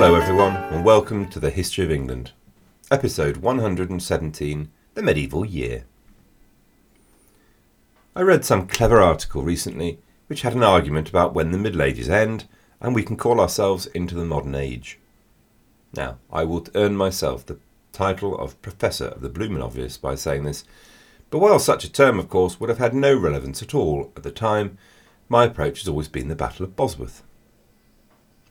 Hello, everyone, and welcome to the History of England, episode 117 The Medieval Year. I read some clever article recently which had an argument about when the Middle Ages end and we can call ourselves into the modern age. Now, I will earn myself the title of Professor of the Blooming Obvious by saying this, but while such a term, of course, would have had no relevance at all at the time, my approach has always been the Battle of Bosworth.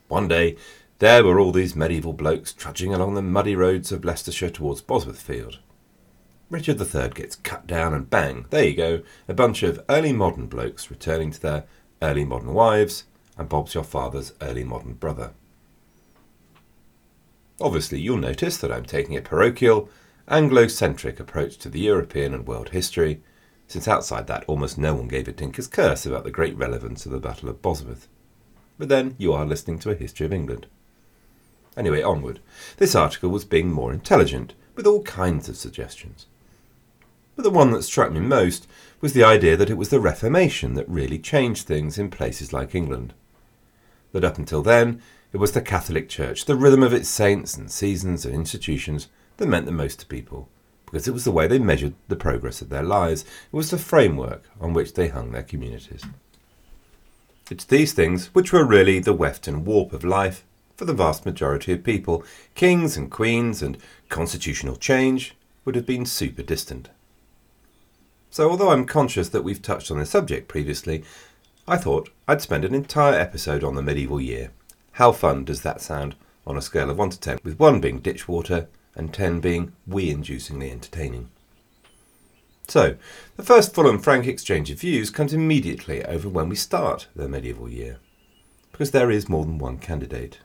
One day, there were all these medieval blokes trudging along the muddy roads of Leicestershire towards Bosworth Field. Richard III gets cut down, and bang, there you go, a bunch of early modern blokes returning to their early modern wives, and Bob's your father's early modern brother. Obviously, you'll notice that I'm taking a parochial, Anglo-centric approach to the European and world history, since outside that almost no one gave a tinker's curse about the great relevance of the Battle of Bosworth. But then you are listening to a history of England. Anyway, onward. This article was being more intelligent, with all kinds of suggestions. But the one that struck me most was the idea that it was the Reformation that really changed things in places like England. That up until then, it was the Catholic Church, the rhythm of its saints and seasons and institutions, that meant the most to people, because it was the way they measured the progress of their lives, it was the framework on which they hung their communities. It's these things which were really the weft and warp of life for the vast majority of people, kings and queens and constitutional change would have been super distant. So, although I'm conscious that we've touched on the subject previously, I thought I'd spend an entire episode on the medieval year. How fun does that sound on a scale of 1 to 10, with 1 being ditch water and 10 being we inducingly entertaining? So, the first full and frank exchange of views comes immediately over when we start the medieval year, because there is more than one candidate.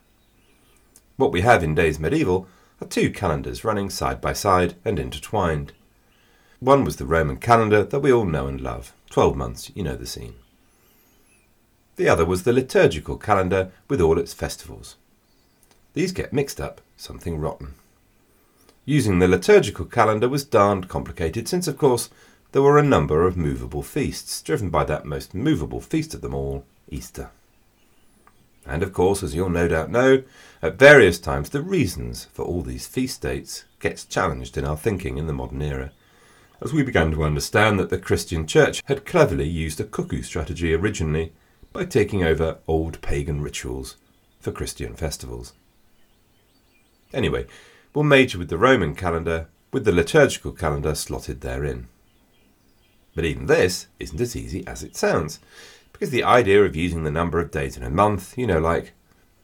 What we have in days medieval are two calendars running side by side and intertwined. One was the Roman calendar that we all know and love, 12 months, you know the scene. The other was the liturgical calendar with all its festivals. These get mixed up, something rotten. Using the liturgical calendar was darned complicated, since, of course, there were a number of movable feasts, driven by that most movable feast of them all, Easter. And of course, as you'll no doubt know, at various times the reasons for all these feast dates gets challenged in our thinking in the modern era, as we began to understand that the Christian Church had cleverly used a cuckoo strategy originally by taking over old pagan rituals for Christian festivals. Anyway, we'll major with the Roman calendar, with the liturgical calendar slotted therein. But even this isn't as easy as it sounds, because the idea of using the number of days in a month, you know, like,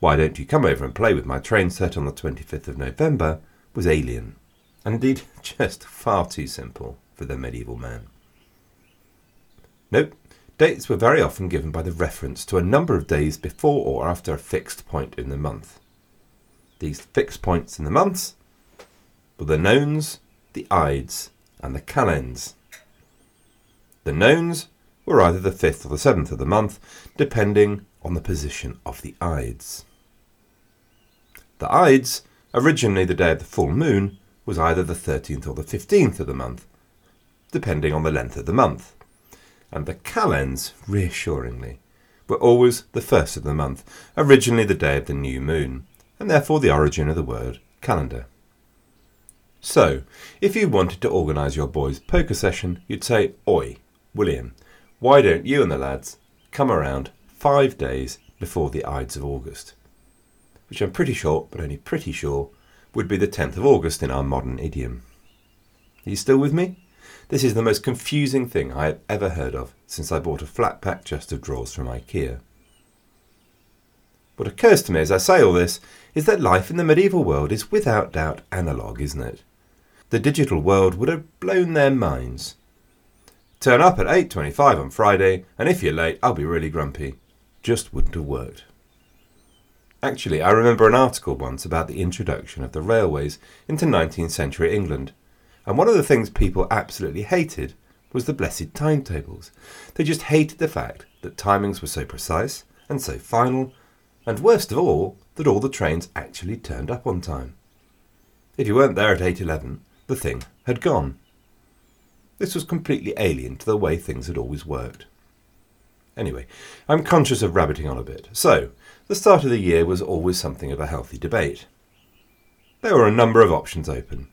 why don't you come over and play with my train set on the 25th of November, was alien, and indeed just far too simple for the medieval man. Nope, dates were very often given by the reference to a number of days before or after a fixed point in the month. These fixed points in the months were the nones, the ides, and the calends. The nones were either the 5th or the 7th of the month, depending on the position of the Ides. The Ides, originally the day of the full moon, was either the 13th or the 15th of the month, depending on the length of the month. And the calends, reassuringly, were always the first of the month, originally the day of the new moon, and therefore the origin of the word calendar. So, if you wanted to organise your boys' poker session, you'd say, Oi, William, why don't you and the lads come around five days before the Ides of August? Which I'm pretty sure, but only pretty sure, would be the 10th of August in our modern idiom. Are you still with me? This is the most confusing thing I have ever heard of since I bought a flat pack chest of drawers from IKEA. What occurs to me as I say all this is that life in the medieval world is without doubt analogue, isn't it? The digital world would have blown their minds. Turn up at 8.25 on Friday, and if you're late, I'll be really grumpy. Just wouldn't have worked. Actually, I remember an article once about the introduction of the railways into 19th century England, and one of the things people absolutely hated was the blessed timetables. They just hated the fact that timings were so precise and so final, and worst of all, that all the trains actually turned up on time. If you weren't there at 8.11, the thing had gone. This was completely alien to the way things had always worked. Anyway, I'm conscious of rabbiting on a bit. So, the start of the year was always something of a healthy debate. There were a number of options open.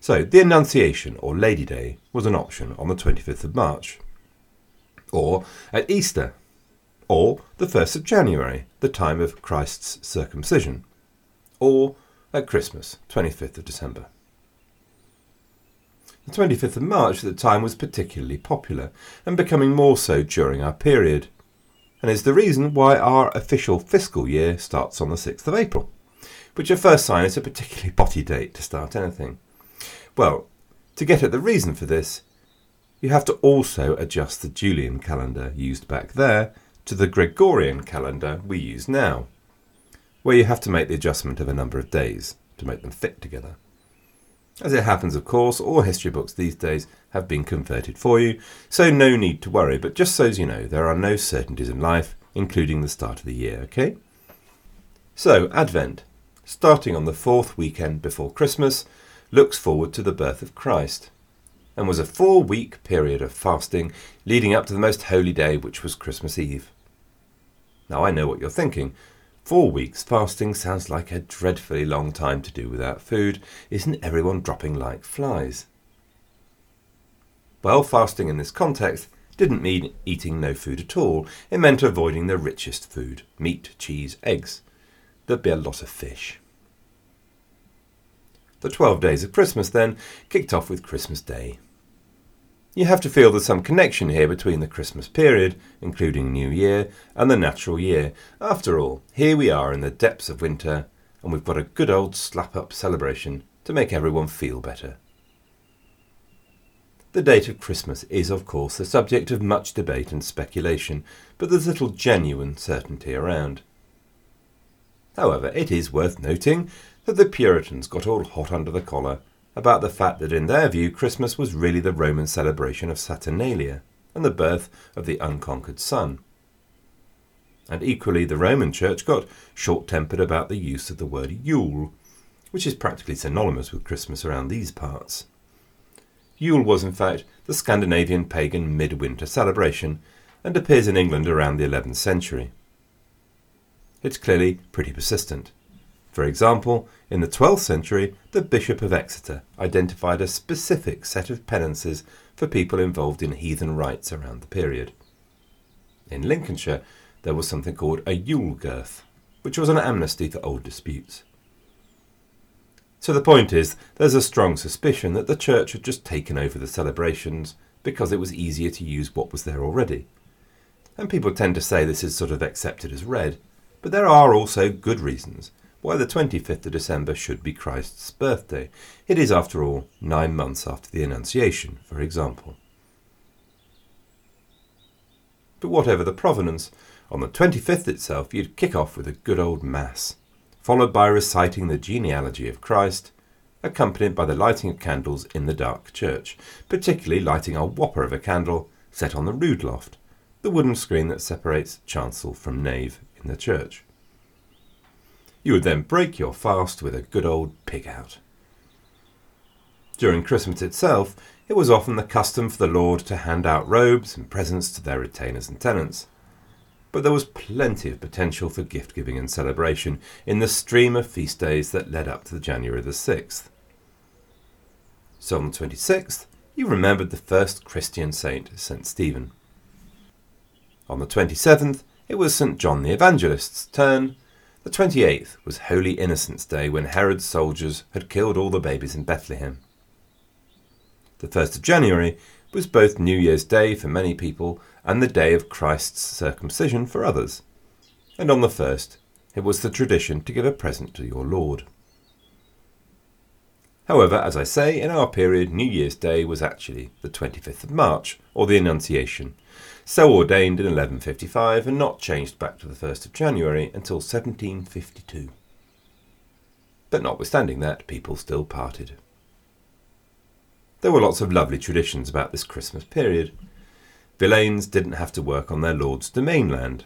So, the Annunciation, or Lady Day, was an option on the 25th of March, or at Easter, or the 1st of January, the time of Christ's circumcision, or at Christmas, 25th of December. The 25th of March at the time was particularly popular, and becoming more so during our period, and is the reason why our official fiscal year starts on the 6th of April, which at first sign is a particularly botty date to start anything. Well, to get at the reason for this, you have to also adjust the Julian calendar used back there to the Gregorian calendar we use now, where you have to make the adjustment of a number of days to make them fit together. As it happens, of course, all history books these days have been converted for you, so no need to worry, but just so as you know, there are no certainties in life, including the start of the year, okay? So, Advent, starting on the fourth weekend before Christmas, looks forward to the birth of Christ and was a four week period of fasting leading up to the most holy day, which was Christmas Eve. Now I know what you're thinking. Four weeks fasting sounds like a dreadfully long time to do without food. Isn't everyone dropping like flies? Well, fasting in this context didn't mean eating no food at all. It meant avoiding the richest food meat, cheese, eggs. There'd be a lot of fish. The 12 days of Christmas then kicked off with Christmas Day. You have to feel there's some connection here between the Christmas period, including New Year, and the natural year. After all, here we are in the depths of winter, and we've got a good old slap up celebration to make everyone feel better. The date of Christmas is, of course, the subject of much debate and speculation, but there's little genuine certainty around. However, it is worth noting that the Puritans got all hot under the collar about the fact that in their view Christmas was really the Roman celebration of Saturnalia and the birth of the unconquered Sun. And equally, the Roman Church got short tempered about the use of the word Yule, which is practically synonymous with Christmas around these parts. Yule was, in fact, the Scandinavian pagan midwinter celebration and appears in England around the 11th century. It's clearly pretty persistent. For example, in the 12th century, the Bishop of Exeter identified a specific set of penances for people involved in heathen rites around the period. In Lincolnshire, there was something called a Yule Girth, which was an amnesty for old disputes. So the point is, there's a strong suspicion that the church had just taken over the celebrations because it was easier to use what was there already. And people tend to say this is sort of accepted as read, but there are also good reasons why the 25th of December should be Christ's birthday. It is, after all, nine months after the Annunciation, for example. But whatever the provenance, on the 25th itself you'd kick off with a good old Mass, followed by reciting the genealogy of Christ, accompanied by the lighting of candles in the dark church, particularly lighting a whopper of a candle set on the rood loft, the wooden screen that separates chancel from nave in the church. You would then break your fast with a good old pig out. During Christmas itself, it was often the custom for the Lord to hand out robes and presents to their retainers and tenants. But there was plenty of potential for gift giving and celebration in the stream of feast days that led up to the January the 6th. So on the 26th, you remembered the first Christian saint, St. Stephen. On the 27th, it was St. John the Evangelist's turn, the 28th was Holy Innocents' Day when Herod's soldiers had killed all the babies in Bethlehem. The 1st of January was both New Year's Day for many people and the day of Christ's circumcision for others. And on the 1st, it was the tradition to give a present to your Lord. However, as I say, in our period, New Year's Day was actually the 25th of March, or the Annunciation, so ordained in 1155 and not changed back to the 1st of January until 1752. But notwithstanding that, people still parted. There were lots of lovely traditions about this Christmas period. Villeins didn't have to work on their lord's demesne land.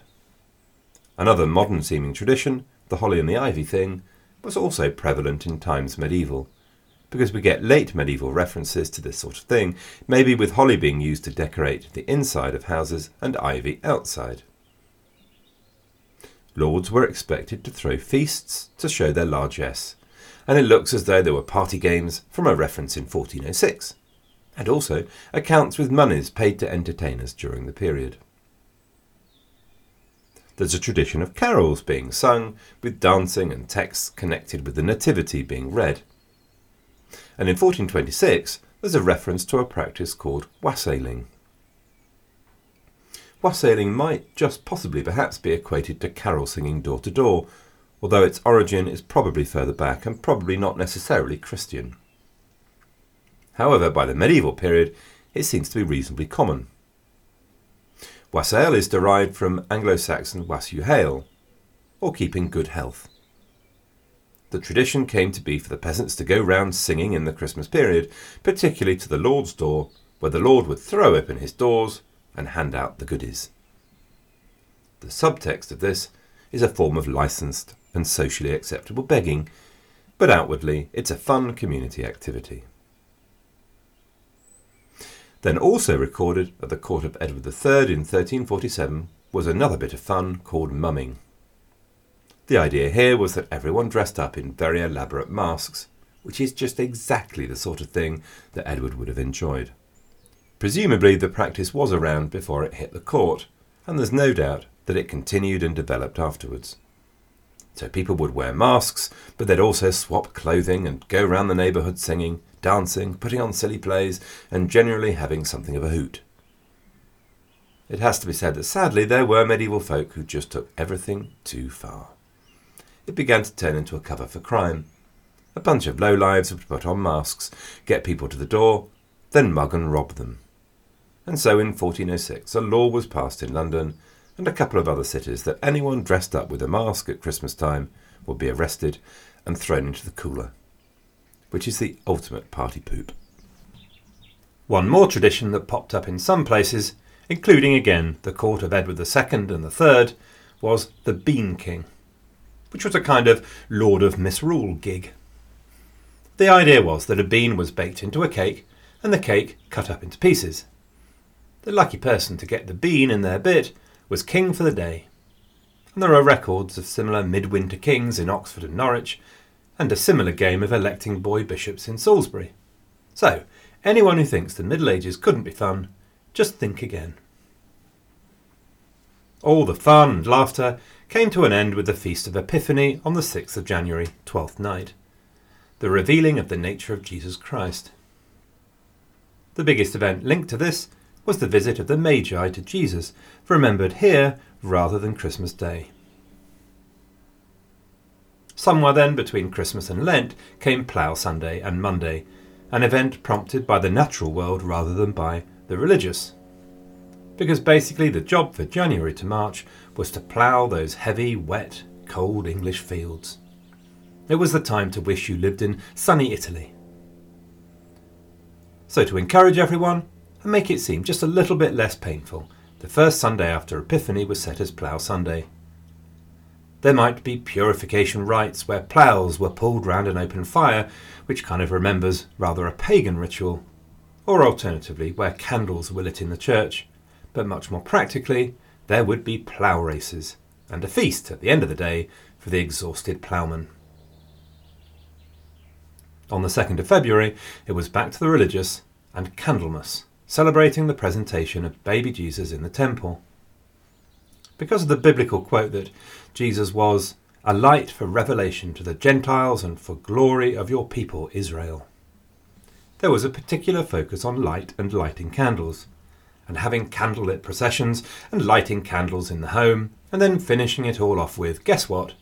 Another modern seeming tradition, the holly and the ivy thing, was also prevalent in times medieval because we get late medieval references to this sort of thing, maybe with holly being used to decorate the inside of houses and ivy outside. lords were expected to throw feasts to show their largesse, and it looks as though there were party games from a reference in 1406, and also accounts with monies paid to entertainers during the period. There's a tradition of carols being sung, with dancing and texts connected with the Nativity being read. And in 1426, there's a reference to a practice called wassailing. Wassailing might just possibly perhaps be equated to carol singing door to door, although its origin is probably further back and probably not necessarily Christian. However, by the medieval period, it seems to be reasonably common. Wassail is derived from Anglo Saxon wassu wassail, or keeping good health. The tradition came to be for the peasants to go round singing in the Christmas period, particularly to the Lord's door, where the Lord would throw open his doors and hand out the goodies. The subtext of this is a form of licensed and socially acceptable begging, but outwardly it's a fun community activity. Then also recorded at the court of Edward III in 1347 was another bit of fun called mumming. The idea here was that everyone dressed up in very elaborate masks, which is just exactly the sort of thing that Edward would have enjoyed. Presumably, the practice was around before it hit the court, and there's no doubt that it continued and developed afterwards. So people would wear masks, but they'd also swap clothing and go round the neighbourhood singing, dancing, putting on silly plays, and generally having something of a hoot. It has to be said that sadly there were medieval folk who just took everything too far. It began to turn into a cover for crime. A bunch of lowlives would put on masks, get people to the door, then mug and rob them. And so in 1406 a law was passed in London and a couple of other cities that anyone dressed up with a mask at Christmas time would be arrested and thrown into the cooler which is the ultimate party poop. One more tradition that popped up in some places, including again the court of Edward II and the III, was the Bean King, which was a kind of Lord of Misrule gig. The idea was that a bean was baked into a cake and the cake cut up into pieces. The lucky person to get the bean in their bit was king for the day. And there are records of similar midwinter kings in Oxford and Norwich, and a similar game of electing boy bishops in Salisbury. So, anyone who thinks the Middle Ages couldn't be fun, just think again. All the fun and laughter came to an end with the Feast of Epiphany on the 6th of January, Twelfth Night, the revealing of the nature of Jesus Christ. The biggest event linked to this was the visit of the Magi to Jesus, remembered here rather than Christmas Day. Somewhere then between Christmas and Lent came Plough Sunday and Monday, an event prompted by the natural world rather than by the religious. Because basically the job for January to March was to plough those heavy, wet, cold English fields. It was the time to wish you lived in sunny Italy. So, to encourage everyone and make it seem just a little bit less painful, the first Sunday after Epiphany was set as Plough Sunday. There might be purification rites where ploughs were pulled round an open fire, which kind of remembers rather a pagan ritual, or alternatively, where candles were lit in the church. But much more practically, there would be plough races, and a feast at the end of the day for the exhausted ploughman. On the 2nd of February, it was back to the religious and Candlemas, celebrating the presentation of baby Jesus in the temple because of the biblical quote that Jesus was a light for revelation to the Gentiles and for glory of your people Israel. There was a particular focus on light and lighting candles, and having candlelit processions and lighting candles in the home, and then finishing it all off with, guess what?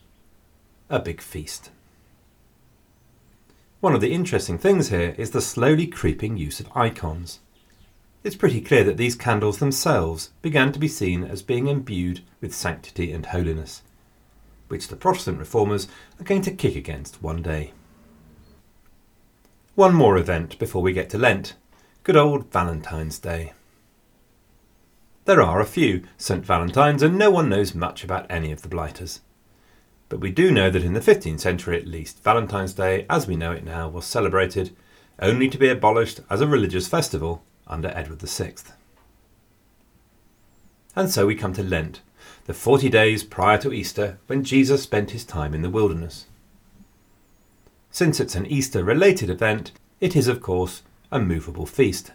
A big feast. One of the interesting things here is the slowly creeping use of icons it's pretty clear that these candles themselves began to be seen as being imbued with sanctity and holiness, which the Protestant reformers are going to kick against one day. One more event before we get to Lent good old Valentine's Day. There are a few St. Valentines, and no one knows much about any of the blighters. But we do know that in the 15th century at least, Valentine's Day, as we know it now, was celebrated only to be abolished as a religious festival under Edward VI. And so we come to Lent, the forty days prior to Easter when Jesus spent his time in the wilderness. Since it's an Easter related event, it is, of course, a movable feast.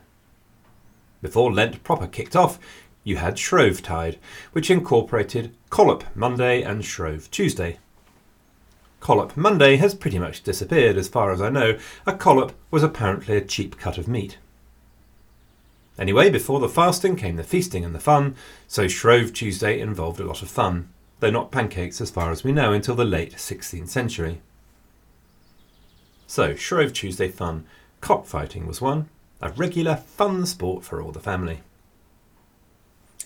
Before Lent proper kicked off, you had Shrovetide, which incorporated Collop Monday and Shrove Tuesday. Collop Monday has pretty much disappeared as far as I know. A collop was apparently a cheap cut of meat. Anyway, before the fasting came the feasting and the fun, so Shrove Tuesday involved a lot of fun, though not pancakes as far as we know until the late 16th century. So, Shrove Tuesday fun. Cockfighting was one, a regular fun sport for all the family.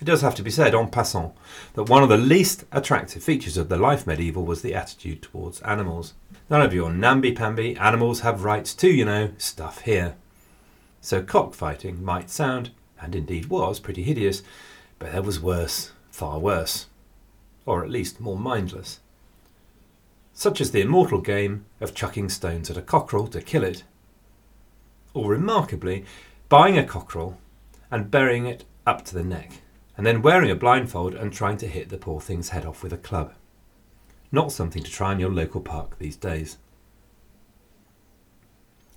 It does have to be said, en passant, that one of the least attractive features of the life medieval was the attitude towards animals. None of your namby-pamby animals have rights too, you know, stuff here. So cockfighting might sound, and indeed was, pretty hideous, but there was worse, far worse. Or at least more mindless. Such as the immortal game of chucking stones at a cockerel to kill it. Or remarkably, buying a cockerel and burying it up to the neck and then wearing a blindfold and trying to hit the poor thing's head off with a club. Not something to try in your local park these days.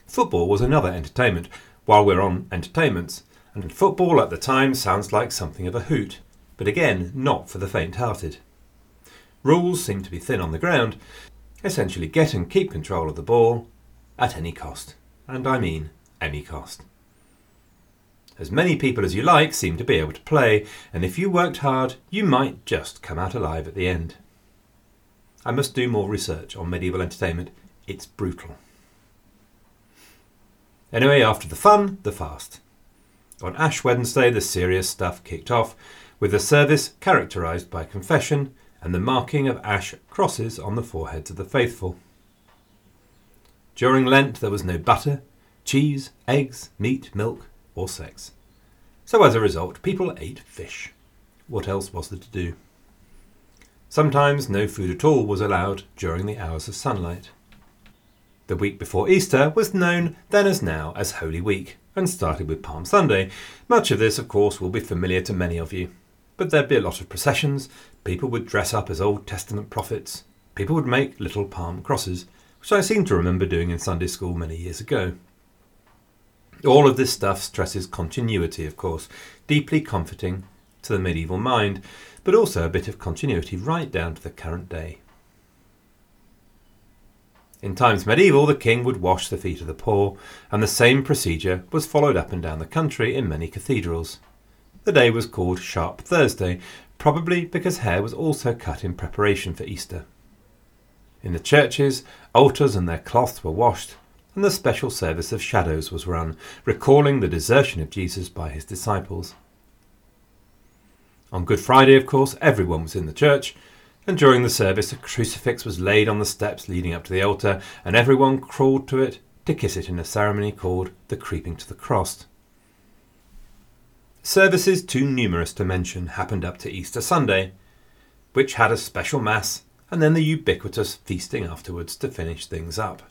Football was another entertainment, while we're on entertainments, and football at the time sounds like something of a hoot, but again, not for the faint hearted. Rules seem to be thin on the ground, essentially get and keep control of the ball at any cost, and I mean any cost. As many people as you like seem to be able to play, and if you worked hard, you might just come out alive at the end. I must do more research on medieval entertainment. It's brutal. Anyway, after the fun, the fast. On Ash Wednesday, the serious stuff kicked off, with a service characterised by confession and the marking of ash crosses on the foreheads of the faithful. During Lent, there was no butter, cheese, eggs, meat, milk, or sex. So as a result, people ate fish. What else was there to do? Sometimes no food at all was allowed during the hours of sunlight. The week before Easter was known then as now as Holy Week and started with Palm Sunday. Much of this, of course, will be familiar to many of you. But there'd be a lot of processions, people would dress up as Old Testament prophets, people would make little palm crosses, which I seem to remember doing in Sunday school many years ago. All of this stuff stresses continuity, of course, deeply comforting to the medieval mind, but also a bit of continuity right down to the current day. In times medieval, the king would wash the feet of the poor, and the same procedure was followed up and down the country in many cathedrals. The day was called Sharp Thursday, probably because hair was also cut in preparation for Easter. In the churches, altars and their cloths were washed, and the special service of shadows was run, recalling the desertion of Jesus by his disciples. On Good Friday, of course, everyone was in the church, and during the service a crucifix was laid on the steps leading up to the altar, and everyone crawled to it to kiss it in a ceremony called the creeping to the cross. Services too numerous to mention happened up to Easter Sunday, which had a special Mass and then the ubiquitous feasting afterwards to finish things up.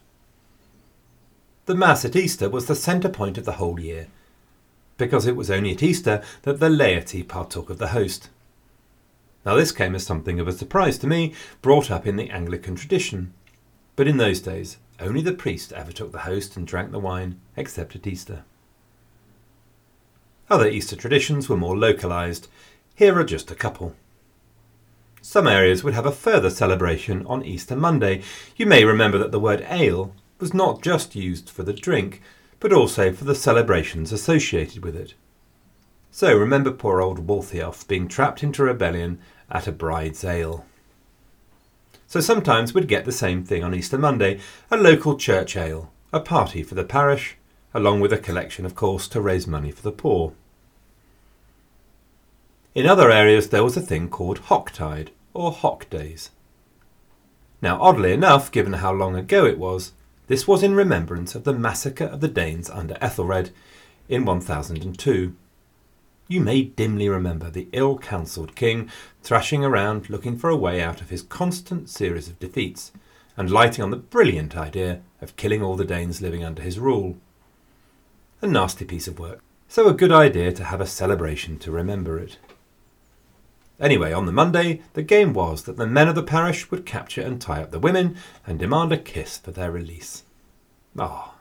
The Mass at Easter was the centre point of the whole year, because it was only at Easter that the laity partook of the host. Now, this came as something of a surprise to me, brought up in the Anglican tradition. But in those days, only the priest ever took the host and drank the wine, except at Easter. Other Easter traditions were more localised. Here are just a couple. Some areas would have a further celebration on Easter Monday. You may remember that the word ale was not just used for the drink, but also for the celebrations associated with it. So remember poor old Waltheof being trapped into rebellion at a bride's ale. So sometimes we'd get the same thing on Easter Monday, a local church ale, a party for the parish, along with a collection, of course, to raise money for the poor. In other areas there was a thing called Hocktide, or Hock Days. Now, oddly enough, given how long ago it was, this was in remembrance of the massacre of the Danes under Ethelred in 1002. You may dimly remember the ill counselled king thrashing around looking for a way out of his constant series of defeats, and lighting on the brilliant idea of killing all the Danes living under his rule. A nasty piece of work, so a good idea to have a celebration to remember it. Anyway, on the Monday, the game was that the men of the parish would capture and tie up the women and demand a kiss for their release. Ah.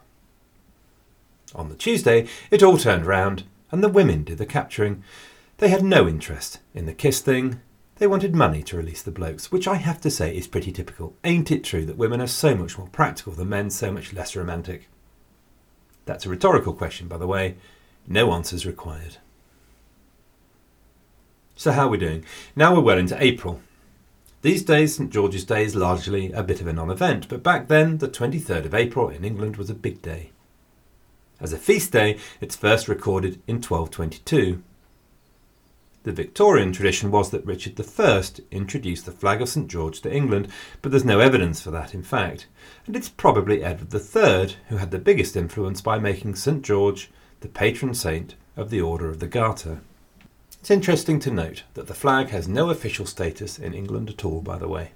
On the Tuesday, it all turned round, and the women did the capturing. They had no interest in the kiss thing. They wanted money to release the blokes, which I have to say is pretty typical. Ain't it true that women are so much more practical than men, so much less romantic? That's a rhetorical question, by the way. No answers required. So, how are we doing? Now we're well into April. These days, St George's Day is largely a bit of a non event, but back then, the 23rd of April in England was a big day. As a feast day, it's first recorded in 1222. The Victorian tradition was that Richard I introduced the flag of St George to England, but there's no evidence for that, in fact, and it's probably Edward III who had the biggest influence by making St George the patron saint of the Order of the Garter. It's interesting to note that the flag has no official status in England at all, by the way.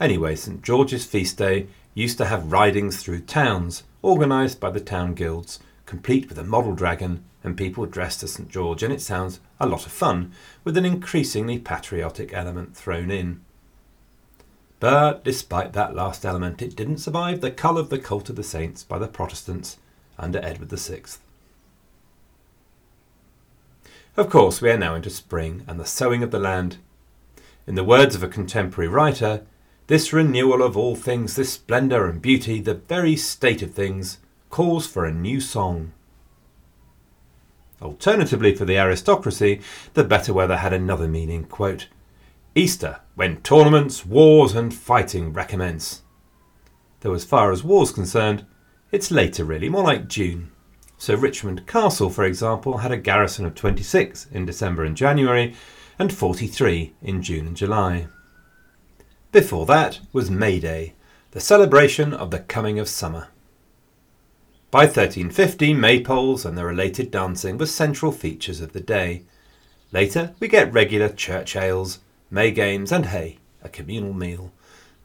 Anyway, St George's feast day used to have ridings through towns, organised by the town guilds, complete with a model dragon and people dressed as St George, and it sounds a lot of fun, with an increasingly patriotic element thrown in. But despite that last element, it didn't survive the cull of the cult of the saints by the Protestants under Edward VI. Of course, we are now into spring and the sowing of the land. In the words of a contemporary writer, this renewal of all things, this splendour and beauty, the very state of things, calls for a new song. Alternatively, for the aristocracy, the better weather had another meaning quote, Easter, when tournaments, wars, and fighting recommence. Though, as far as war's concerned, it's later really, more like June. So Richmond Castle, for example, had a garrison of 26 in December and January and 43 in June and July. Before that was May Day, the celebration of the coming of summer. By 1350, maypoles and the related dancing were central features of the day. Later, we get regular church ales, May games, and hay, a communal meal,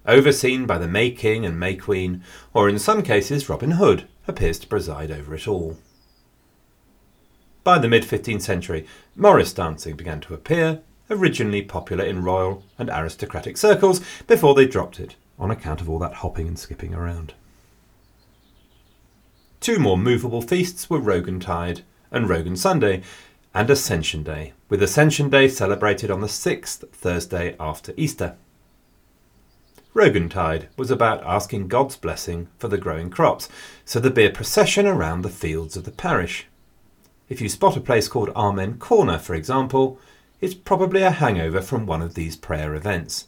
overseen by the May King and May Queen, or in some cases Robin Hood, appears to preside over it all. By the mid 15th century, Morris dancing began to appear, originally popular in royal and aristocratic circles, before they dropped it on account of all that hopping and skipping around. Two more movable feasts were Rogationtide and Rogation Sunday, and Ascension Day, with Ascension Day celebrated on the sixth Thursday after Easter. Rogationtide was about asking God's blessing for the growing crops, so there'd be a procession around the fields of the parish. If you spot a place called Amen Corner, for example, it's probably a hangover from one of these prayer events.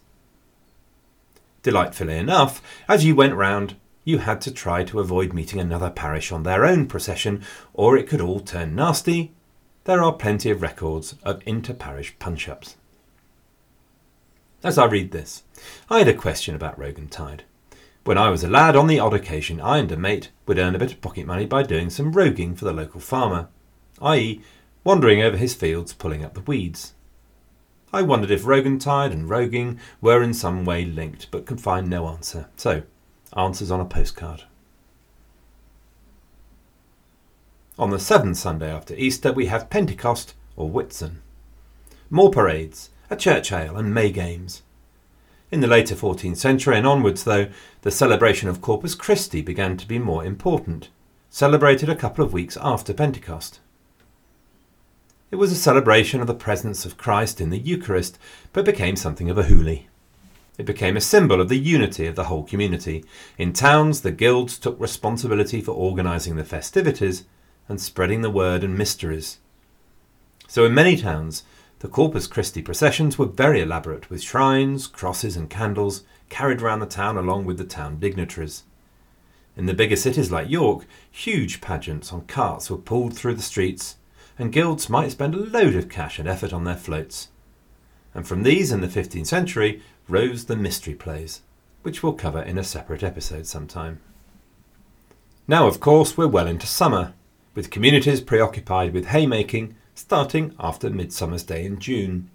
Delightfully enough, as you went round, you had to try to avoid meeting another parish on their own procession, or it could all turn nasty. There are plenty of records of inter parish punch ups. As I read this, I had a question about Rogationtide. When I was a lad, on the odd occasion, I and a mate would earn a bit of pocket money by doing some roguing for the local farmer, i.e., wandering over his fields pulling up the weeds. I wondered if Rogationtide and roguing were in some way linked, but could find no answer. So, answers on a postcard. On the seventh Sunday after Easter, we have Pentecost or Whitsun. More parades, a church ale, and May games. In the later 14th century and onwards, though, the celebration of Corpus Christi began to be more important, celebrated a couple of weeks after Pentecost. It was a celebration of the presence of Christ in the Eucharist, but became something of a hooly. It became a symbol of the unity of the whole community. In towns, the guilds took responsibility for organising the festivities and spreading the word and mysteries. So, in many towns, the Corpus Christi processions were very elaborate, with shrines, crosses, and candles carried round the town along with the town dignitaries. In the bigger cities like York, huge pageants on carts were pulled through the streets, and guilds might spend a load of cash and effort on their floats. And from these in the 15th century rose the mystery plays, which we'll cover in a separate episode sometime. Now, of course, we're well into summer, with communities preoccupied with haymaking starting after Midsummer's Day in June.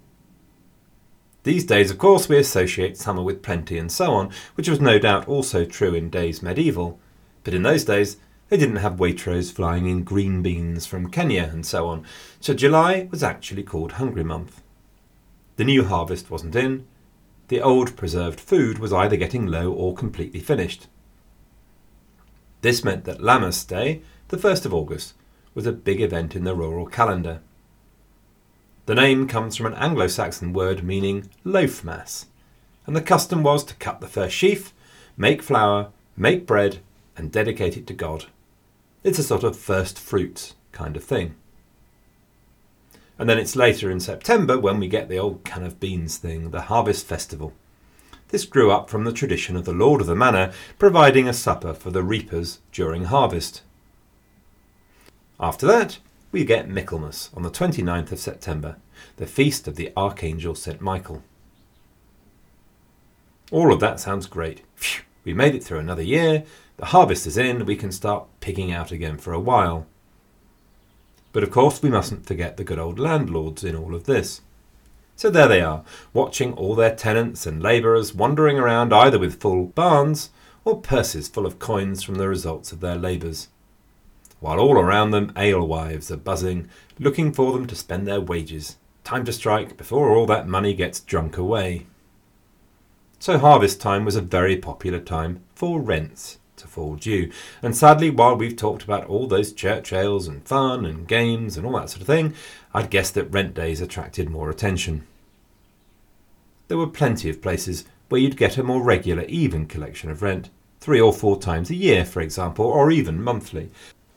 These days, of course, we associate summer with plenty and so on, which was no doubt also true in days medieval, but in those days They didn't have Waitrose flying in green beans from Kenya and so on, so July was actually called Hungry Month. The new harvest wasn't in. The old preserved food was either getting low or completely finished. This meant that Lammas Day, the 1st of August, was a big event in the rural calendar. The name comes from an Anglo Saxon word meaning loaf mass, and the custom was to cut the first sheaf, make flour, make bread, and dedicate it to God. It's a sort of first fruits kind of thing. And then it's later in September when we get the old can of beans thing, the Harvest Festival. This grew up from the tradition of the Lord of the Manor providing a supper for the reapers during harvest. After that, we get Michaelmas on the 29th of September, the feast of the Archangel St. Michael. All of that sounds great. Phew, we made it through another year, the harvest is in, we can start pigging out again for a while. But of course, we mustn't forget the good old landlords in all of this. So there they are, watching all their tenants and labourers wandering around either with full barns or purses full of coins from the results of their labours. While all around them alewives are buzzing, looking for them to spend their wages. Time to strike before all that money gets drunk away. So harvest time was a very popular time for rents to fall due. And sadly, while we've talked about all those church ales and fun and games and all that sort of thing, I'd guess that rent days attracted more attention. There were plenty of places where you'd get a more regular, even collection of rent, three or four times a year, for example, or even monthly.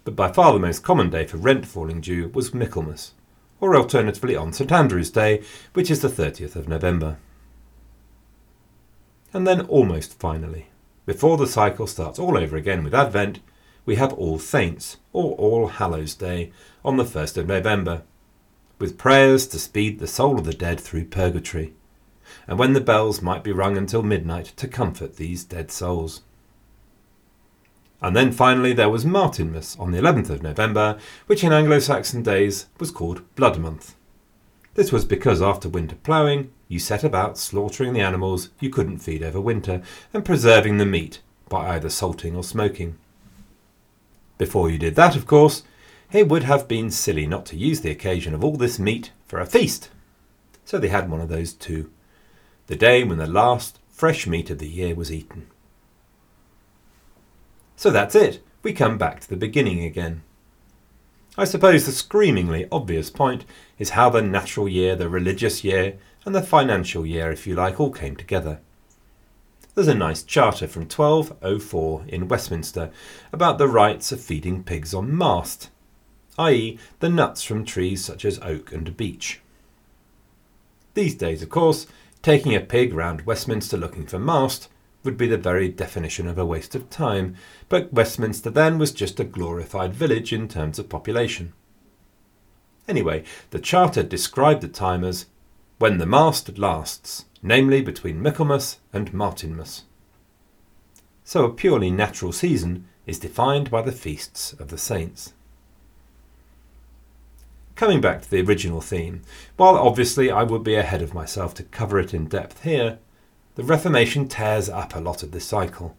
But by far the most common day for rent falling due was Michaelmas, or alternatively on St Andrew's Day, which is the 30th of November. And then almost finally, before the cycle starts all over again with Advent, we have All Saints, or All Hallows Day, on the 1st of November, with prayers to speed the soul of the dead through purgatory, and when the bells might be rung until midnight to comfort these dead souls. And then finally there was Martinmas on the 11th of November, which in Anglo Saxon days was called Blood Month. This was because after winter ploughing, you set about slaughtering the animals you couldn't feed over winter and preserving the meat by either salting or smoking. Before you did that, of course, it would have been silly not to use the occasion of all this meat for a feast. So they had one of those too, the day when the last fresh meat of the year was eaten. So that's it. We come back to the beginning again. I suppose the screamingly obvious point is how the natural year, the religious year, and the financial year, if you like, all came together. There's a nice charter from 1204 in Westminster about the rights of feeding pigs on mast, i.e., the nuts from trees such as oak and beech. These days, of course, taking a pig round Westminster looking for mast would be the very definition of a waste of time, but Westminster then was just a glorified village in terms of population. Anyway, the Charter described the time as when the mast lasts, namely between Michaelmas and Martinmas. So a purely natural season is defined by the feasts of the saints. Coming back to the original theme, while obviously I would be ahead of myself to cover it in depth here, the Reformation tears up a lot of this cycle,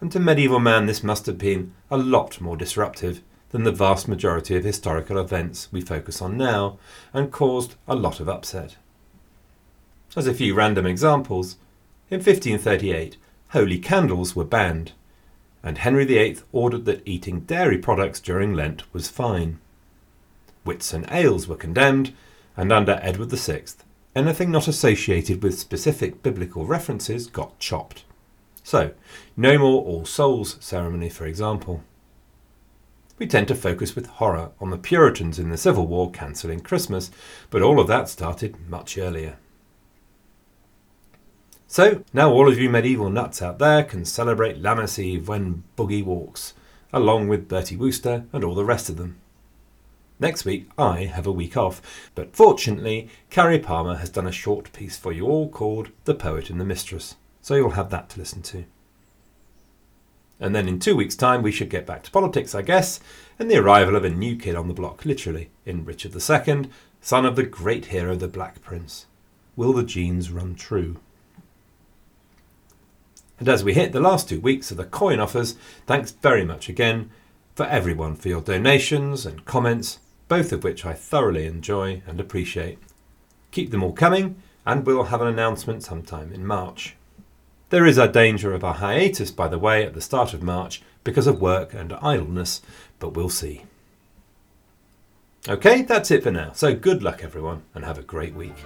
and to medieval man this must have been a lot more disruptive than the vast majority of historical events we focus on now, and caused a lot of upset. As a few random examples, in 1538 holy candles were banned, and Henry VIII ordered that eating dairy products during Lent was fine. Whitsun ales were condemned, and under Edward VI anything not associated with specific biblical references got chopped. So, no more All Souls ceremony, for example. We tend to focus with horror on the Puritans in the Civil War cancelling Christmas, but all of that started much earlier. So, now all of you medieval nuts out there can celebrate Lammas Eve when Boogie walks, along with Bertie Wooster and all the rest of them. Next week, I have a week off, but fortunately, Carrie Palmer has done a short piece for you all called The Poet and the Mistress, so you'll have that to listen to. And then in two weeks' time, we should get back to politics, I guess, and the arrival of a new kid on the block, literally, in Richard II, son of the great hero, the Black Prince. Will the genes run true? And as we hit the last two weeks of the coin offers, thanks very much again for everyone for your donations and comments, both of which I thoroughly enjoy and appreciate. Keep them all coming, and we'll have an announcement sometime in March. There is a danger of a hiatus, by the way, at the start of March because of work and idleness, but we'll see. Okay, that's it for now. So good luck, everyone, and have a great week.